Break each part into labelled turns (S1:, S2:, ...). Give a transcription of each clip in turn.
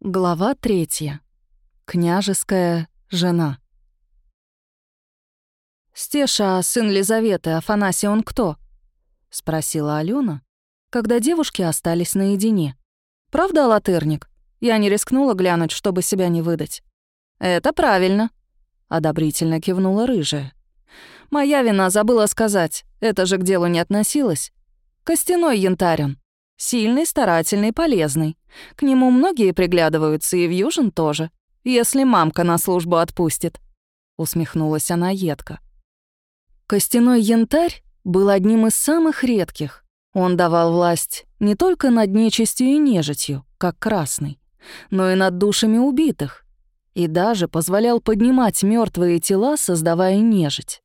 S1: Глава третья. Княжеская жена. «Стеша, сын Лизаветы, Афанасий он кто?» — спросила Алена, когда девушки остались наедине. «Правда, латырник? Я не рискнула глянуть, чтобы себя не выдать». «Это правильно», — одобрительно кивнула рыжая. «Моя вина забыла сказать, это же к делу не относилось. Костяной янтарен. Сильный, старательный, полезный. К нему многие приглядываются, и в Южин тоже. Если мамка на службу отпустит. Усмехнулась она едко. Костяной янтарь был одним из самых редких. Он давал власть не только над нечистью и нежитью, как красный, но и над душами убитых, и даже позволял поднимать мертвые тела, создавая нежить.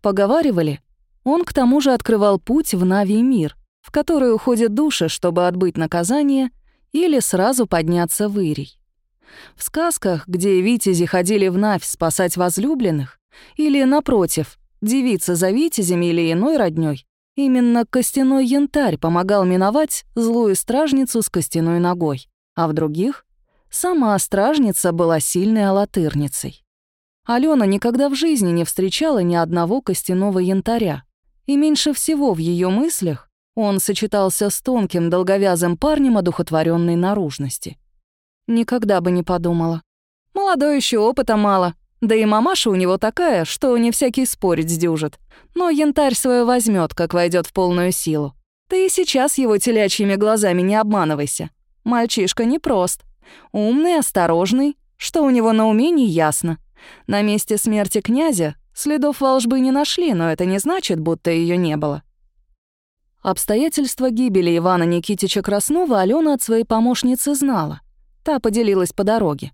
S1: Поговаривали, он к тому же открывал путь в Нави мир, в который уходят души, чтобы отбыть наказание или сразу подняться в Ирий. В сказках, где витязи ходили в Навь спасать возлюбленных, или, напротив, девица за витязями или иной роднёй, именно костяной янтарь помогал миновать злую стражницу с костяной ногой, а в других — сама стражница была сильной алатырницей. Алена никогда в жизни не встречала ни одного костяного янтаря, и меньше всего в ее мыслях он сочетался с тонким долговязым парнем одухотворенной наружности. Никогда бы не подумала. Молодой еще опыта мало, да и мамаша у него такая, что не всякий спорить сдюжит. Но янтарь свое возьмет, как войдет в полную силу. Ты и сейчас его телячьими глазами не обманывайся. Мальчишка непрост. Умный, осторожный. Что у него на уме, не ясно. На месте смерти князя следов волжбы не нашли, но это не значит, будто ее не было. Обстоятельства гибели Ивана Никитича Краснова Алена от своей помощницы знала. Та поделилась по дороге.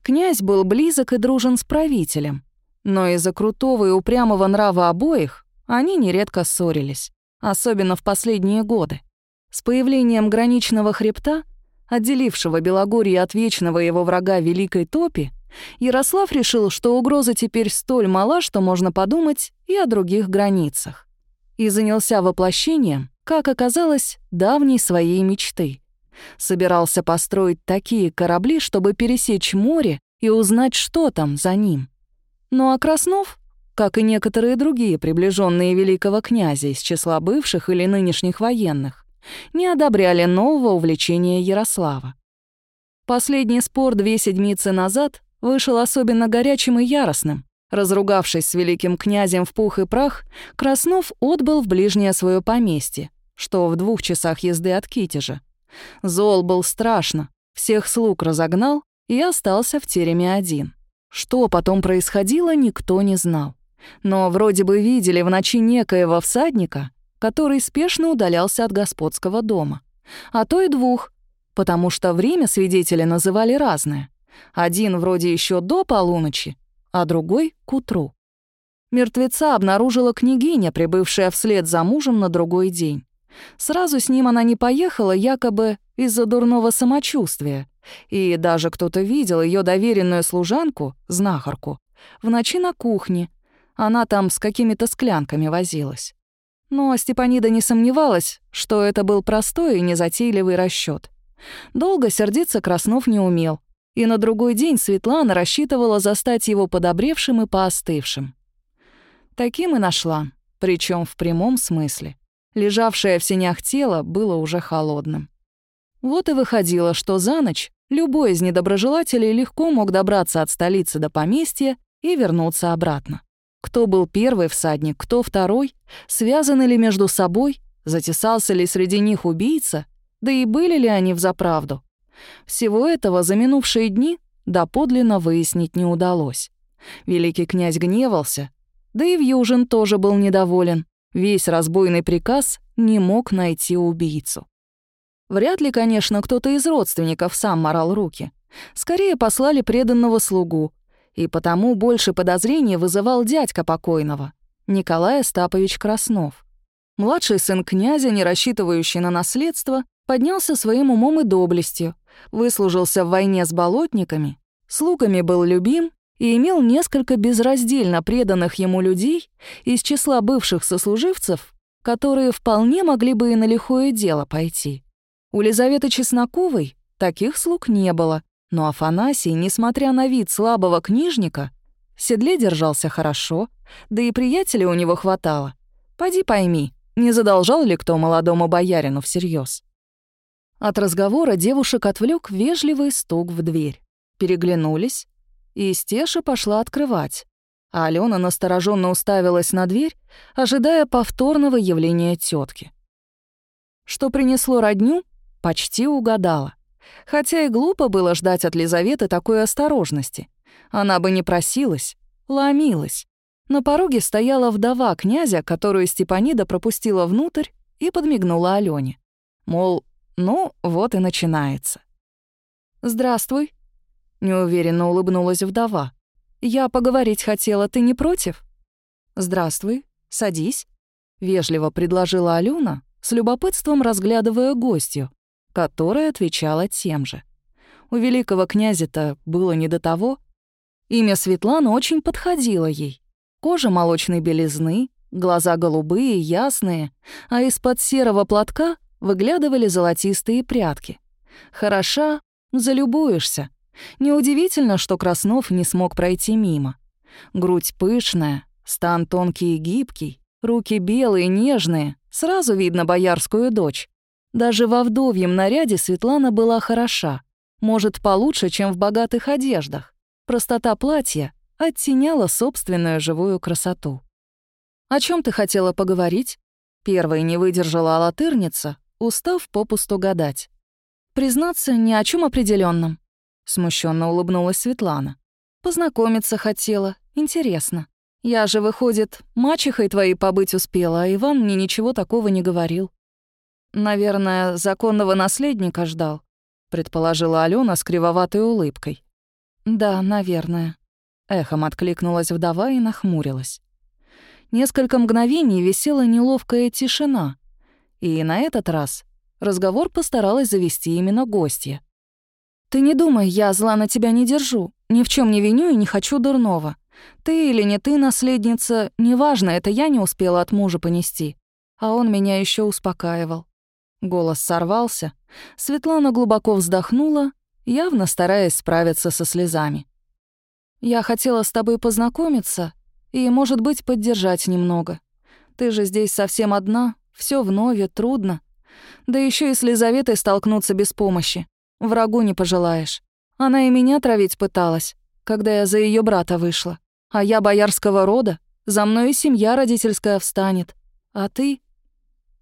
S1: Князь был близок и дружен с правителем. Но из-за крутого и упрямого нрава обоих они нередко ссорились, особенно в последние годы. С появлением граничного хребта, отделившего Белогорье от вечного его врага Великой Топи, Ярослав решил, что угроза теперь столь мала, что можно подумать и о других границах и занялся воплощением, как оказалось, давней своей мечты. Собирался построить такие корабли, чтобы пересечь море и узнать, что там за ним. Ну а Краснов, как и некоторые другие приближенные великого князя из числа бывших или нынешних военных, не одобряли нового увлечения Ярослава. Последний спор две седмицы назад вышел особенно горячим и яростным, Разругавшись с великим князем в пух и прах, Краснов отбыл в ближнее свое поместье, что в двух часах езды от Китежа. Зол был страшно, всех слуг разогнал и остался в тереме один. Что потом происходило, никто не знал. Но вроде бы видели в ночи некоего всадника, который спешно удалялся от господского дома. А то и двух, потому что время свидетели называли разное. Один вроде еще до полуночи, а другой — к утру. Мертвеца обнаружила княгиня, прибывшая вслед за мужем на другой день. Сразу с ним она не поехала, якобы из-за дурного самочувствия. И даже кто-то видел ее доверенную служанку, знахарку, в ночи на кухне. Она там с какими-то склянками возилась. Но Степанида не сомневалась, что это был простой и незатейливый расчет. Долго сердиться Краснов не умел, и на другой день Светлана рассчитывала застать его подобревшим и поостывшим. Таким и нашла, причем в прямом смысле. Лежавшее в сенях тело было уже холодным. Вот и выходило, что за ночь любой из недоброжелателей легко мог добраться от столицы до поместья и вернуться обратно. Кто был первый всадник, кто второй, связаны ли между собой, затесался ли среди них убийца, да и были ли они взаправду. Всего этого за минувшие дни доподлинно выяснить не удалось. Великий князь гневался, да и Вьюжин тоже был недоволен. Весь разбойный приказ не мог найти убийцу. Вряд ли, конечно, кто-то из родственников сам морал руки. Скорее послали преданного слугу, и потому больше подозрений вызывал дядька покойного, Николай Остапович Краснов. Младший сын князя, не рассчитывающий на наследство, поднялся своим умом и доблестью, выслужился в войне с болотниками, слугами был любим и имел несколько безраздельно преданных ему людей из числа бывших сослуживцев, которые вполне могли бы и на лихое дело пойти. У Лизаветы Чесноковой Таких слуг не было, но Афанасий, несмотря на вид слабого книжника, в седле держался хорошо, да и приятелей у него хватало. Пойди пойми, не задолжал ли кто молодому боярину всерьез. От разговора девушек отвлек вежливый стук в дверь. Переглянулись, и Стеша пошла открывать, а Алена настороженно уставилась на дверь, ожидая повторного явления тетки. Что принесло родню, почти угадала. Хотя и глупо было ждать от Лизаветы такой осторожности. Она бы не просилась, ломилась. На пороге стояла вдова князя, которую Степанида пропустила внутрь и подмигнула Алёне. Мол, ну, вот и начинается. «Здравствуй», — неуверенно улыбнулась вдова. «Я поговорить хотела, ты не против?» «Здравствуй, садись», — вежливо предложила Алена, с любопытством разглядывая гостью, которая отвечала тем же. У великого князя-то было не до того. Имя Светлана очень подходило ей. Кожа молочной белизны, глаза голубые, ясные, а из-под серого платка выглядывали золотистые прятки. Хороша, залюбуешься. Неудивительно, что Краснов не смог пройти мимо. Грудь пышная, стан тонкий и гибкий, руки белые, нежные, сразу видно боярскую дочь. Даже во вдовьем наряде Светлана была хороша, может, получше, чем в богатых одеждах. Простота платья оттеняла собственную живую красоту. «О чем ты хотела поговорить?» Первой не выдержала алатырница, устав попусту гадать. «Признаться, ни о чем определенном. смущенно улыбнулась Светлана. «Познакомиться хотела. Интересно. Я же, выходит, мачехой твоей побыть успела, а Иван мне ничего такого не говорил. Наверное, законного наследника ждал, предположила Алена с кривоватой улыбкой. Да, наверное. Эхом откликнулась вдова и нахмурилась. Несколько мгновений висела неловкая тишина, и на этот раз разговор постаралась завести именно гостья. «Ты не думай, я зла на тебя не держу, ни в чем не виню и не хочу дурного. Ты или не ты наследница, неважно, это я не успела от мужа понести. А он меня еще успокаивал. Голос сорвался. Светлана глубоко вздохнула, явно стараясь справиться со слезами. «Я хотела с тобой познакомиться и, может быть, поддержать немного. Ты же здесь совсем одна, все вновь, трудно. Да еще и с Лизаветой столкнуться без помощи. Врагу не пожелаешь. Она и меня травить пыталась, когда я за ее брата вышла. А я боярского рода, за мной и семья родительская встанет. А ты...»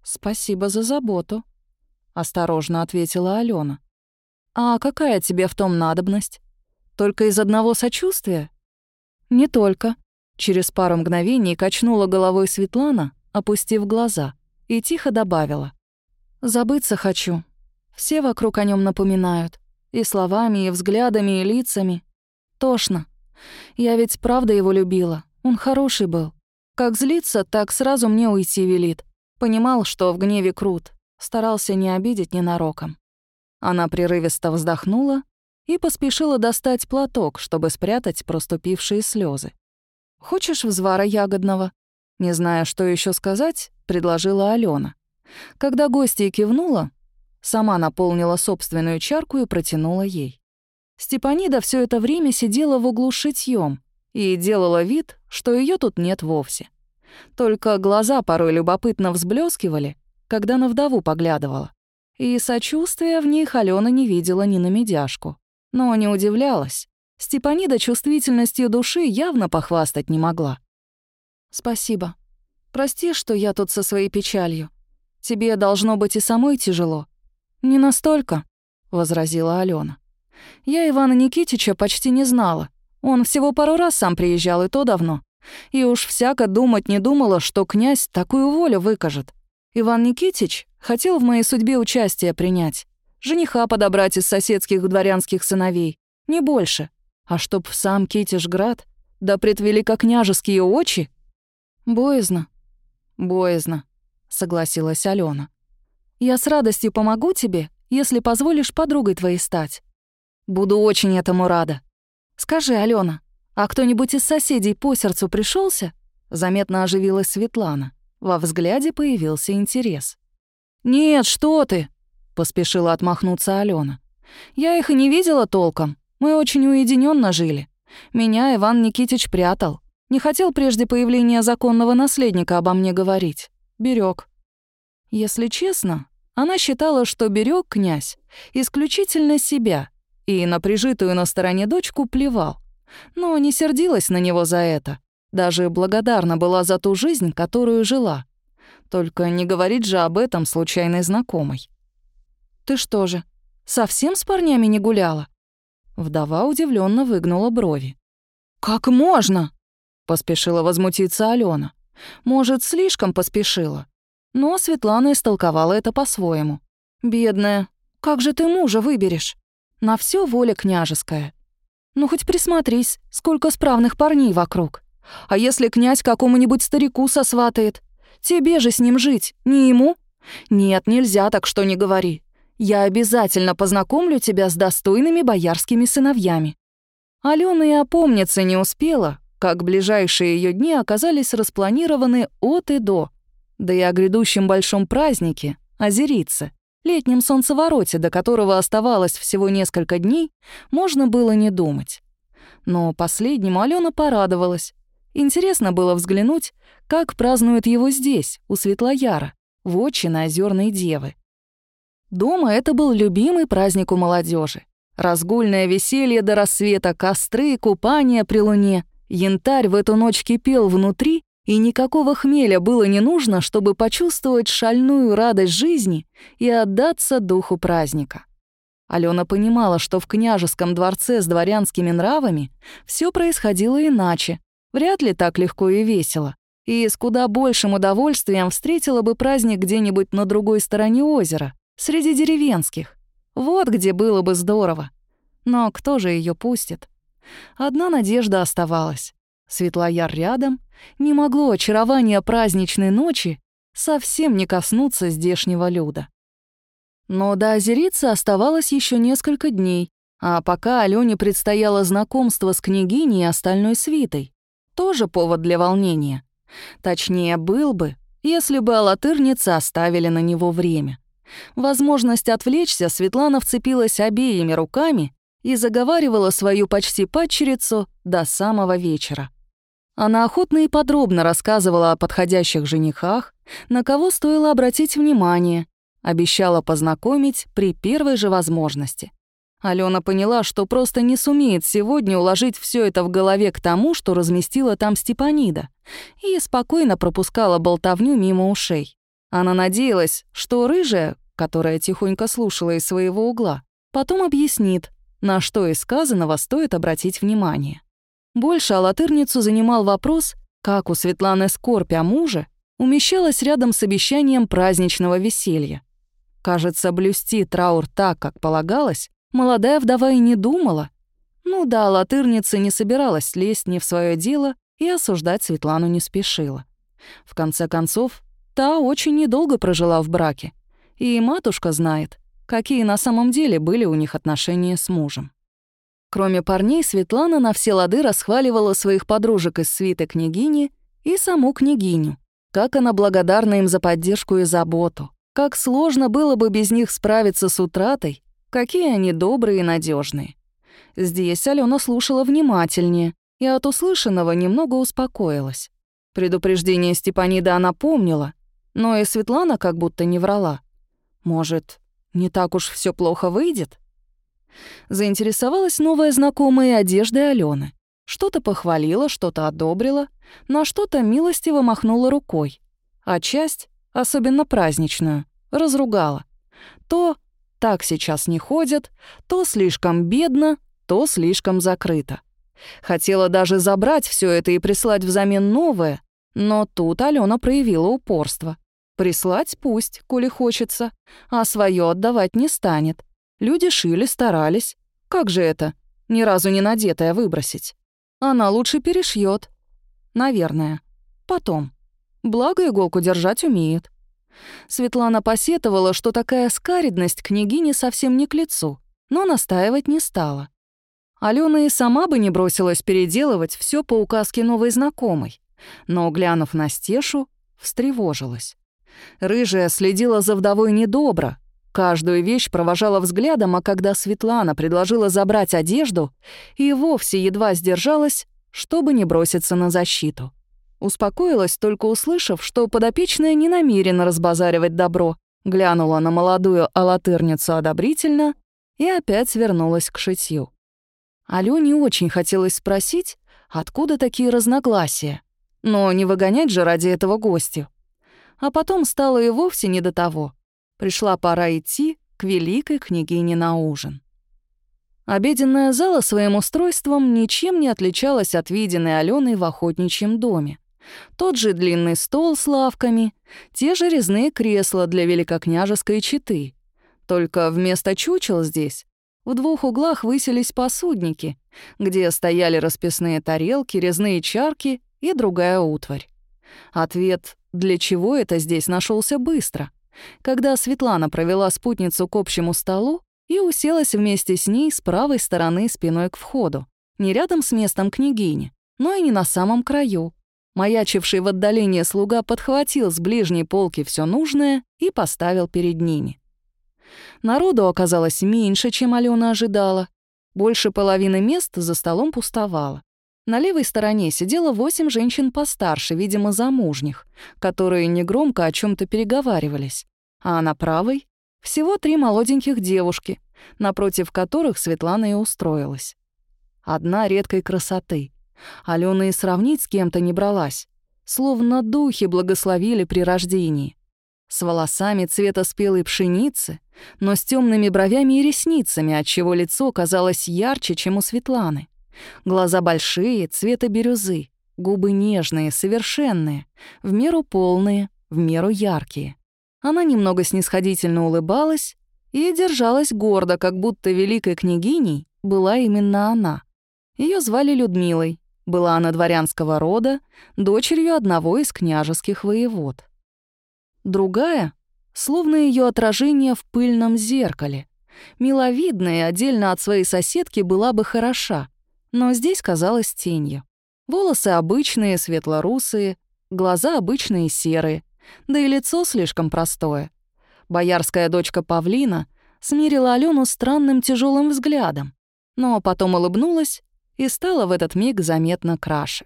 S1: «Спасибо за заботу», — осторожно ответила Алена. «А какая тебе в том надобность? Только из одного сочувствия?» «Не только». Через пару мгновений качнула головой Светлана, опустив глаза, и тихо добавила. «Забыться хочу. Все вокруг о нем напоминают. И словами, и взглядами, и лицами. Тошно. Я ведь правда его любила. Он хороший был. Как злится, так сразу мне уйти велит. Понимал, что в гневе крут, старался не обидеть ненароком. Она прерывисто вздохнула и поспешила достать платок, чтобы спрятать проступившие слезы. «Хочешь взвара ягодного?» Не зная, что еще сказать, предложила Алена. Когда гостья кивнула, сама наполнила собственную чарку и протянула ей. Степанида все это время сидела в углу шитьем и делала вид, что ее тут нет вовсе. Только глаза порой любопытно взблескивали, когда на вдову поглядывала. И сочувствия в них Алена не видела ни на медяшку. Но не удивлялась. Степанида чувствительностью души явно похвастать не могла. «Спасибо. Прости, что я тут со своей печалью. Тебе должно быть и самой тяжело». «Не настолько», — возразила Алена. «Я Ивана Никитича почти не знала. Он всего пару раз сам приезжал, и то давно. И уж всяко думать не думала, что князь такую волю выкажет. Иван Никитич хотел в моей судьбе участие принять, жениха подобрать из соседских дворянских сыновей, не больше. А чтоб сам Китишград, да пред великокняжеские очи? Боязно, боязно, согласилась Алена. Я с радостью помогу тебе, если позволишь подругой твоей стать. Буду очень этому рада. Скажи, Алена, а кто-нибудь из соседей по сердцу пришелся? Заметно оживилась Светлана. Во взгляде появился интерес. «Нет, что ты!» — поспешила отмахнуться Алена. Я их и не видела толком. Мы очень уединенно жили. Меня Иван Никитич прятал. Не хотел прежде появления законного наследника обо мне говорить. Берег. Если честно, она считала, что берег князь исключительно себя и на прижитую на стороне дочку плевал. Но не сердилась на него за это. Даже благодарна была за ту жизнь, которую жила. Только не говорить же об этом случайной знакомой. «Ты что же, совсем с парнями не гуляла?» Вдова удивленно выгнула брови. «Как можно?» — поспешила возмутиться Алена. «Может, слишком поспешила?» Но Светлана истолковала это по-своему. «Бедная, как же ты мужа выберешь? На все воля княжеская. Ну хоть присмотрись, сколько справных парней вокруг. А если князь какому-нибудь старику сосватает? Тебе же с ним жить, не ему? Нет, нельзя так, что не говори. Я обязательно познакомлю тебя с достойными боярскими сыновьями». Алена и опомниться не успела, как ближайшие ее дни оказались распланированы от и до. Да и о грядущем большом празднике, озерице, летнем солнцевороте, до которого оставалось всего несколько дней, можно было не думать. Но последнему Алена порадовалась. Интересно было взглянуть, как празднуют его здесь, у Светлояра, в на Озерной Девы. Дома это был любимый праздник у молодежи. Разгульное веселье до рассвета, костры, купания при луне. Янтарь в эту ночь кипел внутри, и никакого хмеля было не нужно, чтобы почувствовать шальную радость жизни и отдаться духу праздника. Алена понимала, что в княжеском дворце с дворянскими нравами все происходило иначе, вряд ли так легко и весело, и с куда большим удовольствием встретила бы праздник где-нибудь на другой стороне озера, среди деревенских. Вот где было бы здорово. Но кто же ее пустит? Одна надежда оставалась. Светлояр рядом, не могло очарование праздничной ночи совсем не коснуться здешнего люда. Но до озерицы оставалось еще несколько дней, а пока Алёне предстояло знакомство с княгиней и остальной свитой. Тоже повод для волнения. Точнее, был бы, если бы алатырницы оставили на него время. Возможность отвлечься Светлана вцепилась обеими руками и заговаривала свою почти падчерицу до самого вечера. Она охотно и подробно рассказывала о подходящих женихах, на кого стоило обратить внимание, обещала познакомить при первой же возможности. Алена поняла, что просто не сумеет сегодня уложить все это в голове к тому, что разместила там Степанида, и спокойно пропускала болтовню мимо ушей. Она надеялась, что рыжая, которая тихонько слушала из своего угла, потом объяснит, на что из сказанного стоит обратить внимание. Больше Алатырницу занимал вопрос, как у Светланы скорбь о муже умещалась рядом с обещанием праздничного веселья. Кажется, блюсти траур так, как полагалось, молодая вдова и не думала. Ну да, Алатырница не собиралась лезть не в свое дело и осуждать Светлану не спешила. В конце концов, та очень недолго прожила в браке, и матушка знает, какие на самом деле были у них отношения с мужем. Кроме парней, Светлана на все лады расхваливала своих подружек из свиты княгини и саму княгиню. Как она благодарна им за поддержку и заботу. Как сложно было бы без них справиться с утратой. Какие они добрые и надежные. Здесь Алена слушала внимательнее и от услышанного немного успокоилась. Предупреждение Степанида она помнила, но и Светлана как будто не врала. Может, не так уж все плохо выйдет? Заинтересовалась новая знакомая одеждой Алены. Что-то похвалила, что-то одобрила, на что-то милостиво махнула рукой. А часть, особенно праздничную, разругала. То так сейчас не ходят, то слишком бедно, то слишком закрыто. Хотела даже забрать все это и прислать взамен новое, но тут Алена проявила упорство. Прислать пусть, коли хочется, а свое отдавать не станет. Люди шили, старались. Как же это, ни разу не надетое выбросить? Она лучше перешьет. Наверное. Потом. Благо иголку держать умеет. Светлана посетовала, что такая скаридность княгине совсем не к лицу, но настаивать не стала. Алена и сама бы не бросилась переделывать все по указке новой знакомой, но, глянув на Стешу, встревожилась. Рыжая следила за вдовой недобро, Каждую вещь провожала взглядом, а когда Светлана предложила забрать одежду, и вовсе едва сдержалась, чтобы не броситься на защиту. Успокоилась, только услышав, что подопечная не намерена разбазаривать добро, глянула на молодую алатырницу одобрительно и опять вернулась к шитью. Алёне очень хотелось спросить, откуда такие разногласия, но не выгонять же ради этого гостю. А потом стало и вовсе не до того. Пришла пора идти к великой княгине на ужин. Обеденная зала своим устройством ничем не отличалась от виденной Аленой в охотничьем доме. Тот же длинный стол с лавками, те же резные кресла для великокняжеской четы. Только вместо чучел здесь в двух углах высились посудники, где стояли расписные тарелки, резные чарки и другая утварь. Ответ «для чего это здесь» нашелся быстро, когда Светлана провела спутницу к общему столу и уселась вместе с ней с правой стороны спиной к входу, не рядом с местом княгини, но и не на самом краю. Маячивший в отдалении слуга подхватил с ближней полки все нужное и поставил перед ними. Народу оказалось меньше, чем Алена ожидала. Больше половины мест за столом пустовало. На левой стороне сидело восемь женщин постарше, видимо, замужних, которые негромко о чем то переговаривались. А на правой — всего три молоденьких девушки, напротив которых Светлана и устроилась. Одна редкой красоты. Алена и сравнить с кем-то не бралась. Словно духи благословили при рождении. С волосами цвета спелой пшеницы, но с темными бровями и ресницами, отчего лицо казалось ярче, чем у Светланы. Глаза большие, цвета бирюзы, губы нежные, совершенные, в меру полные, в меру яркие. Она немного снисходительно улыбалась и держалась гордо, как будто великой княгиней была именно она. Ее звали Людмилой, была она дворянского рода, дочерью одного из княжеских воевод. Другая, словно ее отражение в пыльном зеркале, миловидная отдельно от своей соседки была бы хороша, но здесь казалась тенью. Волосы обычные, светлорусые, глаза обычные серые, да и лицо слишком простое. Боярская дочка Павлина смирила Алену странным тяжелым взглядом, но потом улыбнулась и стала в этот миг заметно краше.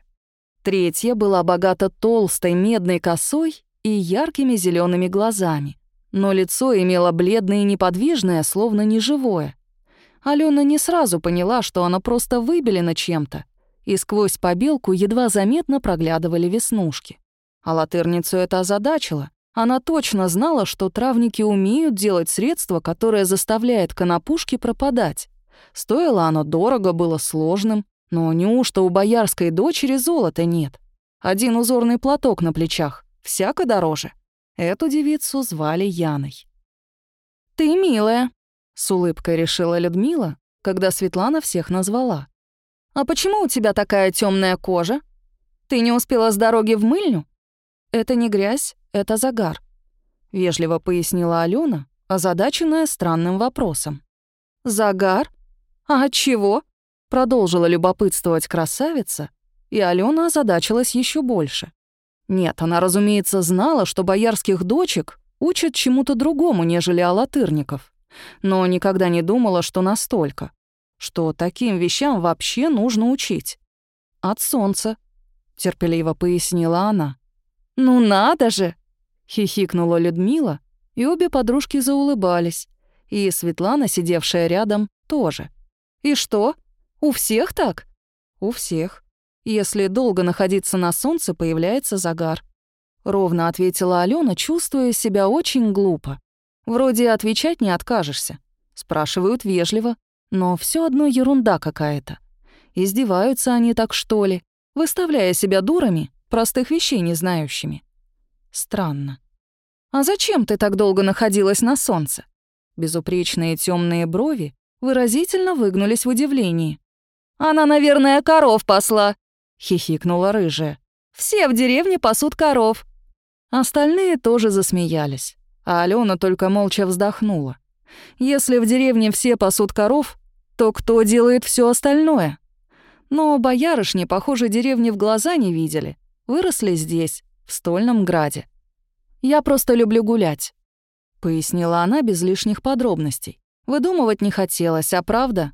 S1: Третья была богата толстой медной косой и яркими зелеными глазами, но лицо имело бледное и неподвижное, словно неживое. Алена не сразу поняла, что оно просто выбелено чем-то, и сквозь побелку едва заметно проглядывали веснушки. А латырницу это озадачило. Она точно знала, что травники умеют делать средство, которое заставляет конопушки пропадать. Стоило оно дорого, было сложным, но неужто у боярской дочери золота нет? Один узорный платок на плечах, всяко дороже. Эту девицу звали Яной. «Ты милая», — с улыбкой решила Людмила, когда Светлана всех назвала. «А почему у тебя такая темная кожа? Ты не успела с дороги в мыльню?» «Это не грязь, это загар», — вежливо пояснила Алена, озадаченная странным вопросом. «Загар? А от чего?» — продолжила любопытствовать красавица, и Алена озадачилась еще больше. Нет, она, разумеется, знала, что боярских дочек учат чему-то другому, нежели алатырников, но никогда не думала, что настолько, что таким вещам вообще нужно учить. «От солнца», — терпеливо пояснила она. «Ну надо же!» — хихикнула Людмила, и обе подружки заулыбались, и Светлана, сидевшая рядом, тоже. «И что? У всех так?» «У всех. Если долго находиться на солнце, появляется загар. Ровно ответила Алена, чувствуя себя очень глупо. Вроде отвечать не откажешься. Спрашивают вежливо, но все одно ерунда какая-то. Издеваются они так что ли, выставляя себя дурами, простых вещей не знающими. Странно. «А зачем ты так долго находилась на солнце?» Безупречные темные брови выразительно выгнулись в удивлении. «Она, наверное, коров посла», — хихикнула рыжая. «Все в деревне пасут коров». Остальные тоже засмеялись, а Алена только молча вздохнула. «Если в деревне все пасут коров, то кто делает все остальное?» Но боярышни, похоже, деревни в глаза не видели. Выросли здесь, в Стольном Граде. Я просто люблю гулять. — пояснила она без лишних подробностей. Выдумывать не хотелось, а правда?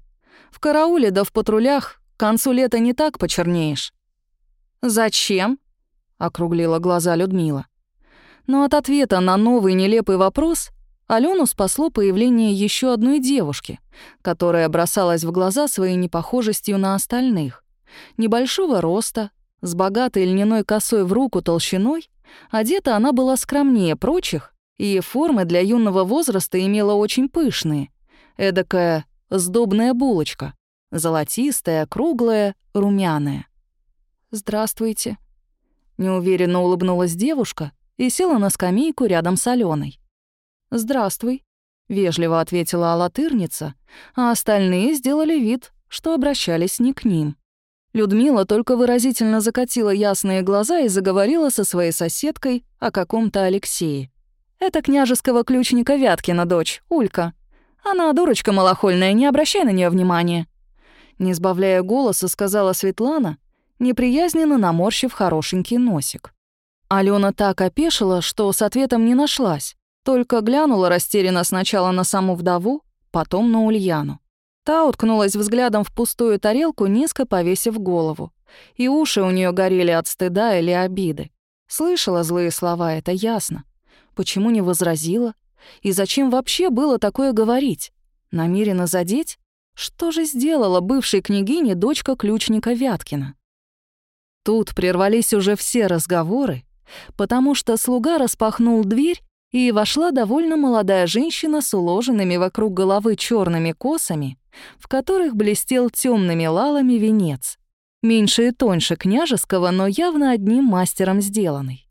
S1: В карауле да в патрулях к концу лета не так почернеешь. «Зачем?» — округлила глаза Людмила. Но от ответа на новый нелепый вопрос Алену спасло появление еще одной девушки, которая бросалась в глаза своей непохожестью на остальных. Небольшого роста, с богатой льняной косой в руку толщиной, одета она была скромнее прочих, и формы для юного возраста имела очень пышные. Эдакая сдобная булочка, золотистая, круглая, румяная. «Здравствуйте», — неуверенно улыбнулась девушка и села на скамейку рядом с Аленой. «Здравствуй», — вежливо ответила алатырница, а остальные сделали вид, что обращались не к ним. Людмила только выразительно закатила ясные глаза и заговорила со своей соседкой о каком-то Алексее. «Это княжеского ключника Вяткина дочь, Улька. Она дурочка малохольная, не обращай на нее внимания». Не сбавляя голоса, сказала Светлана, неприязненно наморщив хорошенький носик. Алена так опешила, что с ответом не нашлась, только глянула растерянно сначала на саму вдову, потом на Ульяну. Та уткнулась взглядом в пустую тарелку, низко повесив голову. И уши у нее горели от стыда или обиды. Слышала злые слова, это ясно. Почему не возразила? И зачем вообще было такое говорить? Намеренно задеть? Что же сделала бывшей княгине дочка ключника Вяткина? Тут прервались уже все разговоры, потому что слуга распахнул дверь, и вошла довольно молодая женщина с уложенными вокруг головы черными косами, в которых блестел темными лалами венец, меньше и тоньше княжеского, но явно одним мастером сделанный.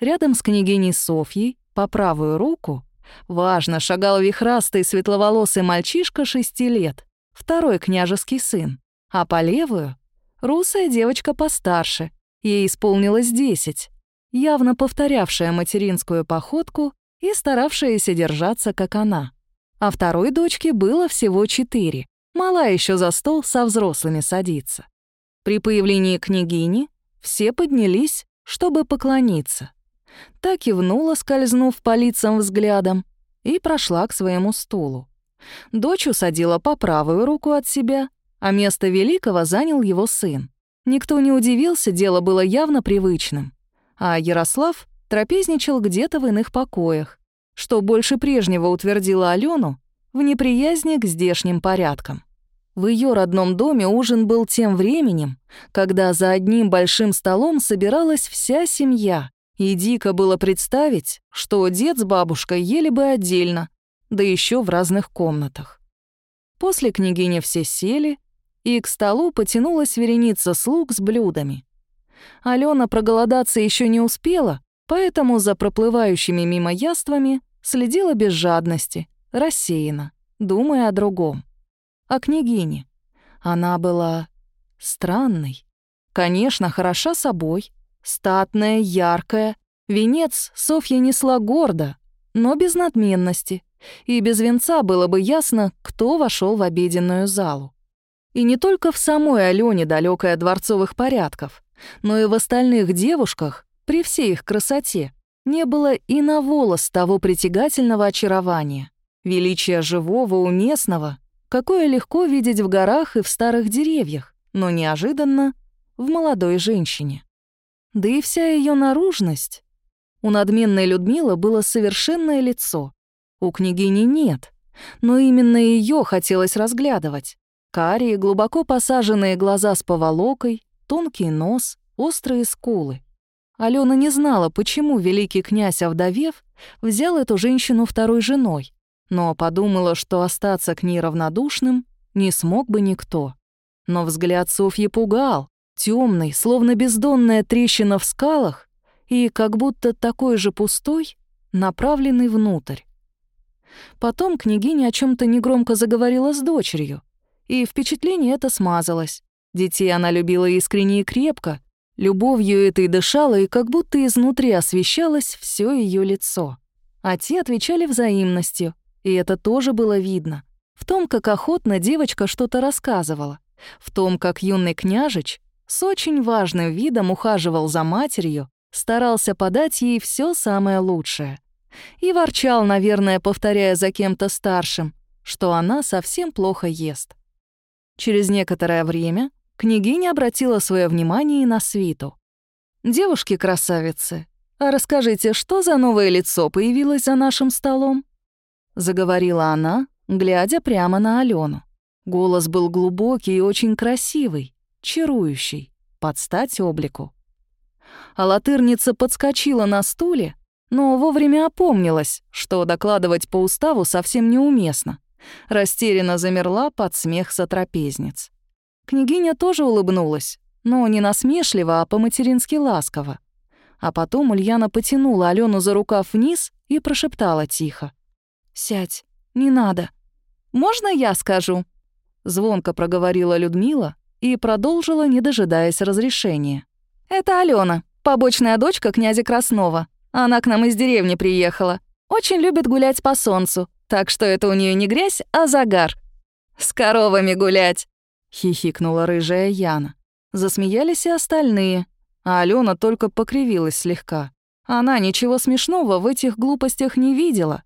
S1: Рядом с княгиней Софьей, по правую руку, важно шагал вихрастый светловолосый мальчишка шести лет, второй княжеский сын, а по левую — русая девочка постарше, ей исполнилось десять, явно повторявшая материнскую походку и старавшаяся держаться, как она. А второй дочке было всего четыре, мала еще за стол со взрослыми садиться. При появлении княгини все поднялись, чтобы поклониться. Так кивнула, скользнув по лицам взглядом, и прошла к своему стулу. Дочь усадила по правую руку от себя, а место великого занял его сын. Никто не удивился, дело было явно привычным. А Ярослав трапезничал где-то в иных покоях, что больше прежнего утвердило Алену в неприязни к здешним порядкам. В ее родном доме ужин был тем временем, когда за одним большим столом собиралась вся семья, и дико было представить, что дед с бабушкой ели бы отдельно, да еще в разных комнатах. После княгини все сели, и к столу потянулась вереница слуг с блюдами. Алена проголодаться еще не успела, поэтому за проплывающими мимо яствами следила без жадности, рассеяна, думая о другом. О княгине. Она была странной. Конечно, хороша собой, статная, яркая. Венец Софья несла гордо, но без надменности. И без венца было бы ясно, кто вошел в обеденную залу. И не только в самой Алене далекая дворцовых порядков, но и в остальных девушках, при всей их красоте, не было и на волос того притягательного очарования, величия живого, уместного, какое легко видеть в горах и в старых деревьях, но неожиданно в молодой женщине. Да и вся ее наружность. У надменной Людмилы было совершенное лицо, у княгини нет, но именно ее хотелось разглядывать. Карие, глубоко посаженные глаза с поволокой, тонкий нос, острые скулы. Алена не знала, почему великий князь, овдовев, взял эту женщину второй женой, но подумала, что остаться к ней равнодушным не смог бы никто. Но взгляд Софьи пугал, темный, словно бездонная трещина в скалах, и как будто такой же пустой, направленный внутрь. Потом княгиня о чем то негромко заговорила с дочерью, и впечатление это смазалось. Детей она любила искренне и крепко, Любовью этой дышала, и как будто изнутри освещалось все ее лицо. А те отвечали взаимностью, и это тоже было видно. В том, как охотно девочка что-то рассказывала, в том, как юный княжич с очень важным видом ухаживал за матерью, старался подать ей все самое лучшее. и ворчал, наверное, повторяя за кем-то старшим, что она совсем плохо ест. Через некоторое время княгиня обратила свое внимание и на свиту. «Девушки-красавицы, а расскажите, что за новое лицо появилось за нашим столом?» Заговорила она, глядя прямо на Алену. Голос был глубокий и очень красивый, чарующий, под стать облику. А латырница подскочила на стуле, но вовремя опомнилась, что докладывать по уставу совсем неуместно. Растерянно замерла под смех сотрапезниц. Княгиня тоже улыбнулась, но не насмешливо, а по-матерински ласково. А потом Ульяна потянула Алену за рукав вниз и прошептала тихо. «Сядь, не надо. Можно я скажу?» Звонко проговорила Людмила и продолжила, не дожидаясь разрешения. «Это Алена, побочная дочка князя Краснова. Она к нам из деревни приехала. Очень любит гулять по солнцу, так что это у нее не грязь, а загар. С коровами гулять!» — хихикнула рыжая Яна. Засмеялись и остальные, а Алена только покривилась слегка. Она ничего смешного в этих глупостях не видела.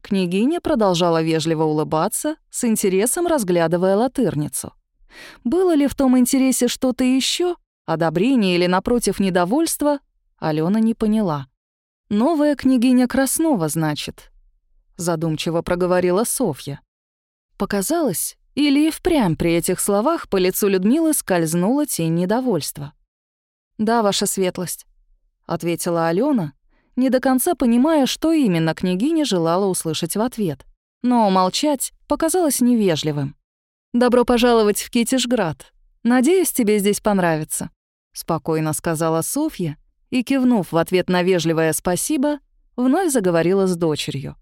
S1: Княгиня продолжала вежливо улыбаться, с интересом разглядывая латырницу. Было ли в том интересе что-то еще, одобрение или, напротив, недовольство, Алена не поняла. «Новая княгиня Краснова, значит», — задумчиво проговорила Софья. Показалось, или и впрямь при этих словах по лицу Людмилы скользнула тень недовольства. «Да, ваша светлость», — ответила Алена, не до конца понимая, что именно княгиня желала услышать в ответ. Но молчать показалось невежливым. «Добро пожаловать в Китежград. Надеюсь, тебе здесь понравится», — спокойно сказала Софья и, кивнув в ответ на вежливое «спасибо», вновь заговорила с дочерью.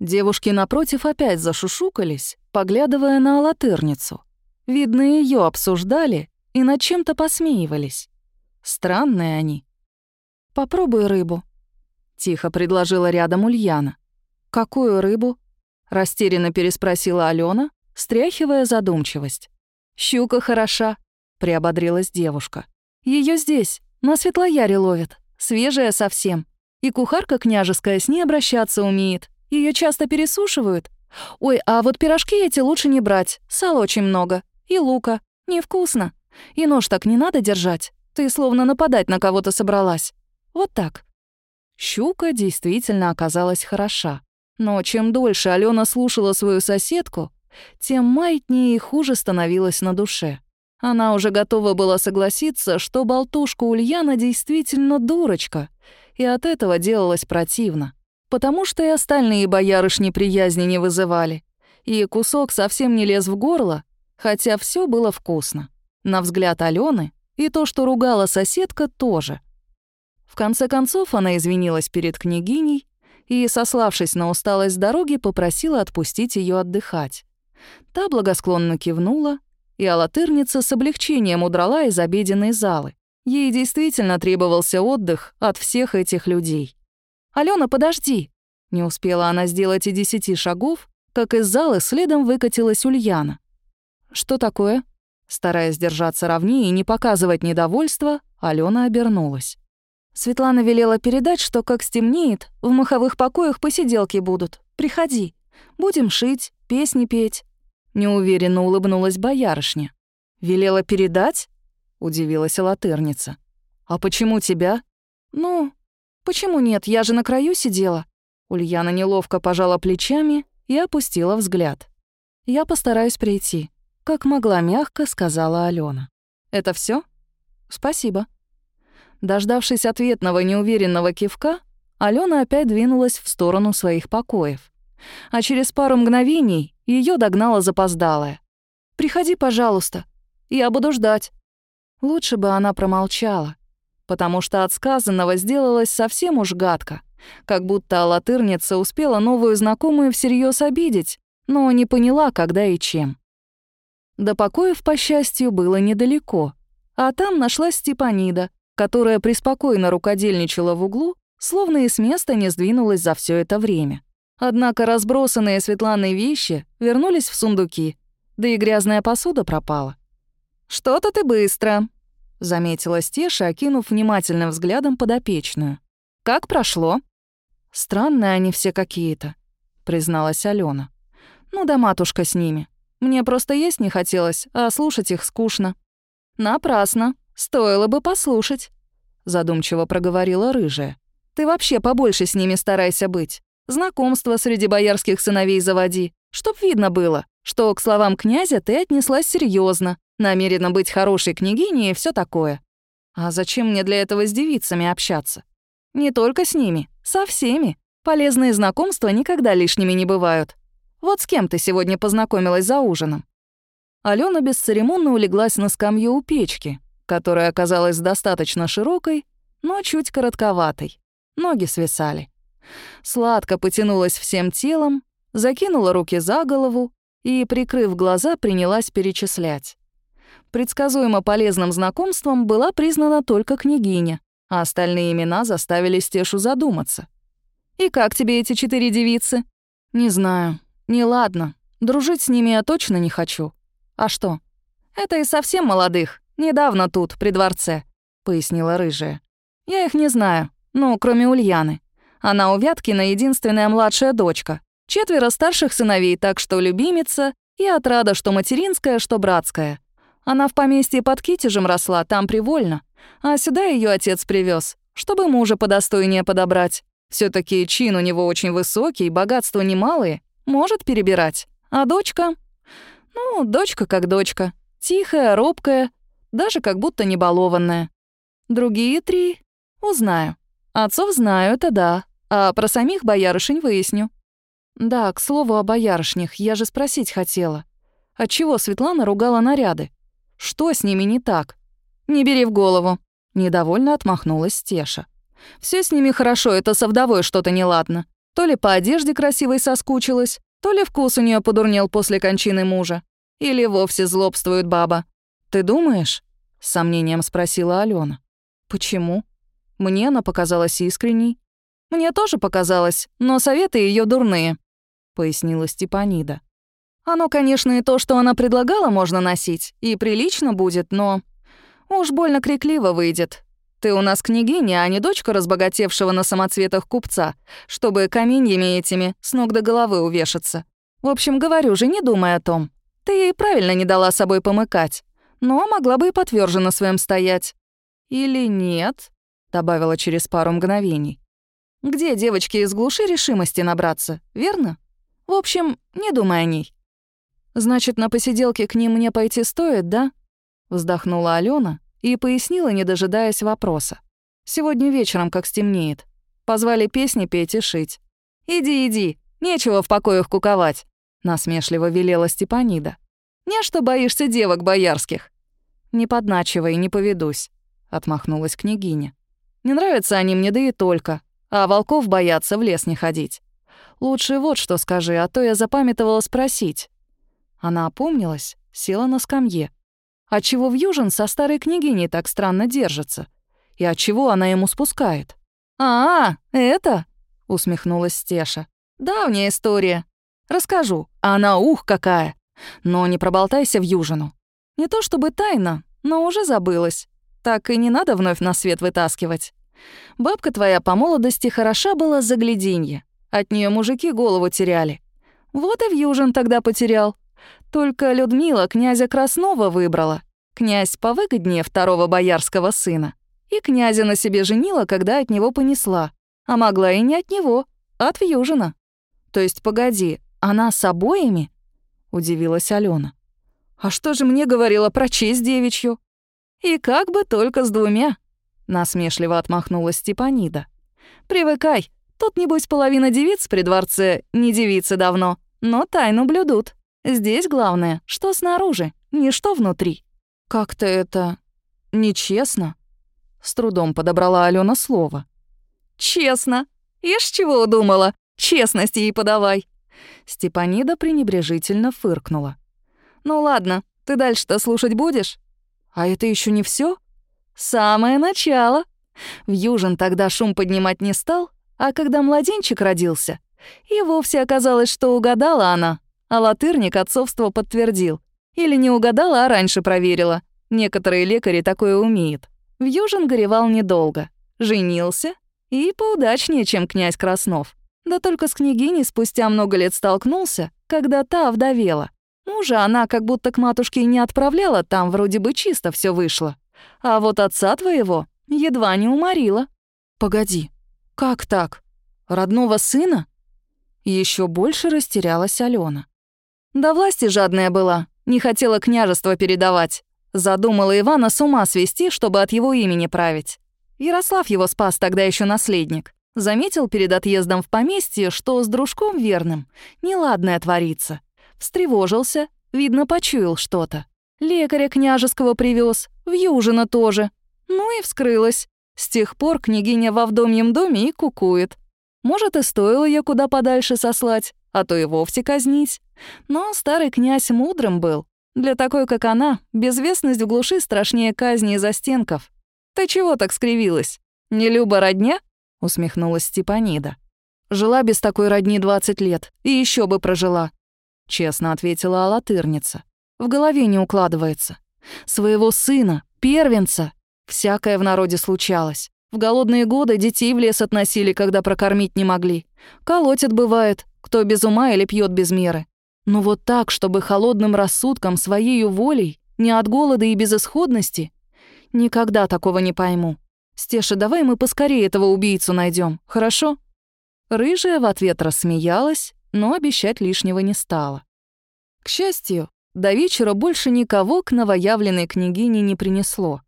S1: Девушки напротив опять зашушукались, поглядывая на латырницу. Видно, ее обсуждали и над чем-то посмеивались. Странные они. «Попробуй рыбу», — тихо предложила рядом Ульяна. «Какую рыбу?» — растерянно переспросила Алена, стряхивая задумчивость. «Щука хороша», — приободрилась девушка. Ее здесь, на Светлояре ловят, свежая совсем. И кухарка княжеская с ней обращаться умеет. Ее часто пересушивают. Ой, а вот пирожки эти лучше не брать, сала очень много. И лука. Невкусно. И нож так не надо держать. Ты словно нападать на кого-то собралась. Вот так. Щука действительно оказалась хороша. Но чем дольше Алена слушала свою соседку, тем маятнее и хуже становилось на душе. Она уже готова была согласиться, что болтушка Ульяна действительно дурочка, и от этого делалось противно. Потому что и остальные боярышни приязни не вызывали, и кусок совсем не лез в горло, хотя все было вкусно. На взгляд Алены и то, что ругала соседка, тоже. В конце концов она извинилась перед княгиней и, сославшись на усталость дороги, попросила отпустить ее отдыхать. Та благосклонно кивнула, и алатырница с облегчением удрала из обеденной залы. Ей действительно требовался отдых от всех этих людей. «Алена, подожди!» Не успела она сделать и десяти шагов, как из залы следом выкатилась Ульяна. «Что такое?» Стараясь держаться ровнее и не показывать недовольства, Алена обернулась. Светлана велела передать, что как стемнеет, в маховых покоях посиделки будут. Приходи. Будем шить, песни петь. Неуверенно улыбнулась боярышня. «Велела передать?» — удивилась латырница. «А почему тебя?» «Ну, почему нет? Я же на краю сидела». Ульяна неловко пожала плечами и опустила взгляд. «Я постараюсь прийти», — как могла мягко сказала Алена. «Это все? «Спасибо». Дождавшись ответного неуверенного кивка, Алена опять двинулась в сторону своих покоев. А через пару мгновений ее догнала запоздалая. «Приходи, пожалуйста. Я буду ждать». Лучше бы она промолчала, потому что от сказанного сделалось совсем уж гадко, как будто алатырница успела новую знакомую всерьез обидеть, но не поняла, когда и чем. До покоев, по счастью, было недалеко, а там нашлась Степанида, которая преспокойно рукодельничала в углу, словно и с места не сдвинулась за все это время. Однако разбросанные Светланой вещи вернулись в сундуки, да и грязная посуда пропала. «Что-то ты быстро», — заметила Стеша, окинув внимательным взглядом подопечную. «Как прошло?» Странные они все какие-то, призналась Алена. Ну да матушка с ними. Мне просто есть не хотелось, а слушать их скучно. Напрасно. Стоило бы послушать, задумчиво проговорила рыжая. Ты вообще побольше с ними старайся быть. Знакомство среди боярских сыновей заводи, чтоб видно было, что к словам князя ты отнеслась серьезно, намерена быть хорошей княгиней и все такое. А зачем мне для этого с девицами общаться? Не только с ними, со всеми. Полезные знакомства никогда лишними не бывают. Вот с кем ты сегодня познакомилась за ужином?» Алена бесцеремонно улеглась на скамью у печки, которая оказалась достаточно широкой, но чуть коротковатой. Ноги свисали. Сладко потянулась всем телом, закинула руки за голову и, прикрыв глаза, принялась перечислять. Предсказуемо полезным знакомством была признана только княгиня, а остальные имена заставили Стешу задуматься. «И как тебе эти четыре девицы?» «Не знаю. Неладно. Дружить с ними я точно не хочу. А что?» «Это и совсем молодых. Недавно тут, при дворце», — пояснила рыжая. «Я их не знаю. Ну, кроме Ульяны. Она у Вяткина единственная младшая дочка. Четверо старших сыновей, так что любимица, и отрада, что материнская, что братская. Она в поместье под Китежем росла, там привольно. А сюда ее отец привез, чтобы мужа подостойнее подобрать. все таки чин у него очень высокий, богатства немалые, может перебирать. А дочка? Ну, дочка как дочка. Тихая, робкая, даже как будто не балованная. Другие три? Узнаю. Отцов знаю, это да. А про самих боярышень выясню. Да, к слову о боярышнях, я же спросить хотела. Отчего Светлана ругала наряды? Что с ними не так? Не бери в голову. Недовольно отмахнулась Стеша. Все с ними хорошо, это со вдовой что-то неладно. То ли по одежде красивой соскучилась, то ли вкус у нее подурнел после кончины мужа. Или вовсе злобствует баба. «Ты думаешь?» — с сомнением спросила Алена. «Почему?» Мне она показалась искренней. «Мне тоже показалось, но советы ее дурные», — пояснила Степанида. «Оно, конечно, и то, что она предлагала, можно носить, и прилично будет, но... Уж больно крикливо выйдет. Ты у нас княгиня, а не дочка разбогатевшего на самоцветах купца, чтобы каменьями этими с ног до головы увешаться. В общем, говорю же, не думай о том. Ты ей правильно не дала собой помыкать, но могла бы и потверженно своем стоять. Или нет?» добавила через пару мгновений. «Где девочки из глуши решимости набраться, верно? В общем, не думай о ней». «Значит, на посиделке к ним мне пойти стоит, да?» Вздохнула Алена и пояснила, не дожидаясь вопроса. «Сегодня вечером, как стемнеет. Позвали песни петь и шить. Иди, иди, нечего в покоях куковать», — насмешливо велела Степанида. «Не что боишься девок боярских». «Не подначивай, не поведусь», — отмахнулась княгиня. Не нравятся они мне, да и только. А волков боятся в лес не ходить. Лучше вот что скажи, а то я запамятовала спросить». Она опомнилась, села на скамье. А чего в Южин со старой княгиней так странно держится? И от чего она ему спускает? «А, это?» — усмехнулась Стеша. «Давняя история. Расскажу. Она ух какая! Но не проболтайся в Южину. Не то чтобы тайна, но уже забылась. Так и не надо вновь на свет вытаскивать. Бабка твоя по молодости хороша была загляденье. От нее мужики голову теряли. Вот и в Южин тогда потерял. Только Людмила князя Краснова выбрала. Князь повыгоднее второго боярского сына. И князя на себе женила, когда от него понесла. А могла и не от него, а от Вьюжина. То есть, погоди, она с обоими? Удивилась Алена. А что же мне говорила про честь девичью? «И как бы только с двумя», — насмешливо отмахнулась Степанида. «Привыкай, тут, небось, половина девиц при дворце не девицы давно, но тайну блюдут. Здесь главное, что снаружи, не что внутри». «Как-то это... нечестно», — с трудом подобрала Алена слово. «Честно. Ишь, чего удумала? Честность ей подавай». Степанида пренебрежительно фыркнула. «Ну ладно, ты дальше-то слушать будешь?» А это еще не все? Самое начало. В Южин тогда шум поднимать не стал, а когда младенчик родился, и вовсе оказалось, что угадала она, а латырник отцовство подтвердил. Или не угадала, а раньше проверила. Некоторые лекари такое умеют. В Южин горевал недолго. Женился И поудачнее, чем князь Краснов. Да только с княгиней спустя много лет столкнулся, когда та овдовела. Мужа она как будто к матушке не отправляла, там вроде бы чисто все вышло. А вот отца твоего едва не уморила. Погоди, как так? Родного сына? Еще больше растерялась Алена. Да власти жадная была, не хотела княжество передавать. Задумала Ивана с ума свести, чтобы от его имени править. Ярослав его спас, тогда еще наследник. Заметил перед отъездом в поместье, что с дружком верным неладное творится. Встревожился, видно, почуял что-то. Лекаря княжеского привез, в Южино тоже. Ну и вскрылось. С тех пор княгиня во вдомьем доме и кукует. Может, и стоило ее куда подальше сослать, а то и вовсе казнить. Но старый князь мудрым был. Для такой, как она, безвестность в глуши страшнее казни из застенков. Ты чего так скривилась? Не люба родня? — усмехнулась Степанида. «Жила без такой родни 20 лет, и еще бы прожила», — честно ответила Алатырница. «В голове не укладывается. Своего сына, первенца, всякое в народе случалось. В голодные годы детей в лес относили, когда прокормить не могли. Колотят бывает, кто без ума или пьет без меры. Но вот так, чтобы холодным рассудком, своей волей, не от голода и безысходности, никогда такого не пойму. «Стеша, давай мы поскорее этого убийцу найдем, хорошо?» Рыжая в ответ рассмеялась, но обещать лишнего не стала. К счастью, до вечера больше никого к новоявленной княгине не принесло.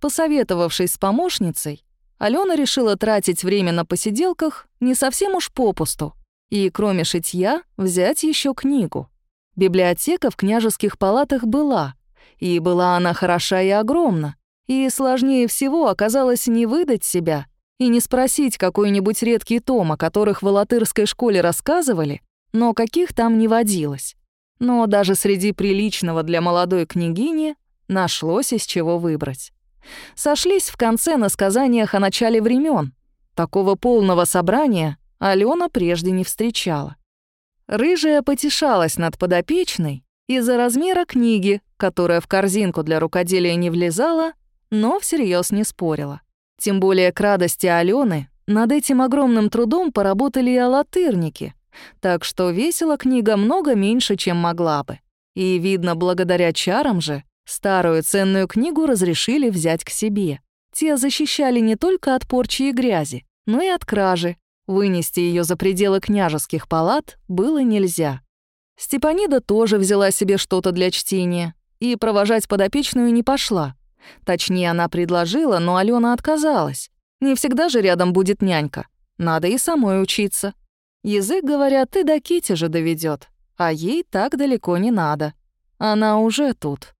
S1: Посоветовавшись с помощницей, Алена решила тратить время на посиделках не совсем уж попусту и, кроме шитья, взять еще книгу. Библиотека в княжеских палатах была, и была она хороша и огромна, и сложнее всего оказалось не выдать себя и не спросить какой-нибудь редкий том, о которых в Алатырской школе рассказывали, но каких там не водилось. Но даже среди приличного для молодой княгини нашлось из чего выбрать. Сошлись в конце на сказаниях о начале времен. Такого полного собрания Алена прежде не встречала. Рыжая потешалась над подопечной из-за размера книги, которая в корзинку для рукоделия не влезала, но всерьез не спорила. Тем более к радости Алены над этим огромным трудом поработали и алатырники, так что весила книга много меньше, чем могла бы. И, видно, благодаря чарам же, старую ценную книгу разрешили взять к себе. Те защищали не только от порчи и грязи, но и от кражи. Вынести ее за пределы княжеских палат было нельзя. Степанида тоже взяла себе что-то для чтения и провожать подопечную не пошла, Точнее, она предложила, но Алена отказалась. Не всегда же рядом будет нянька. Надо и самой учиться. Язык, говорят, и до Кити же доведет, а ей так далеко не надо. Она уже тут.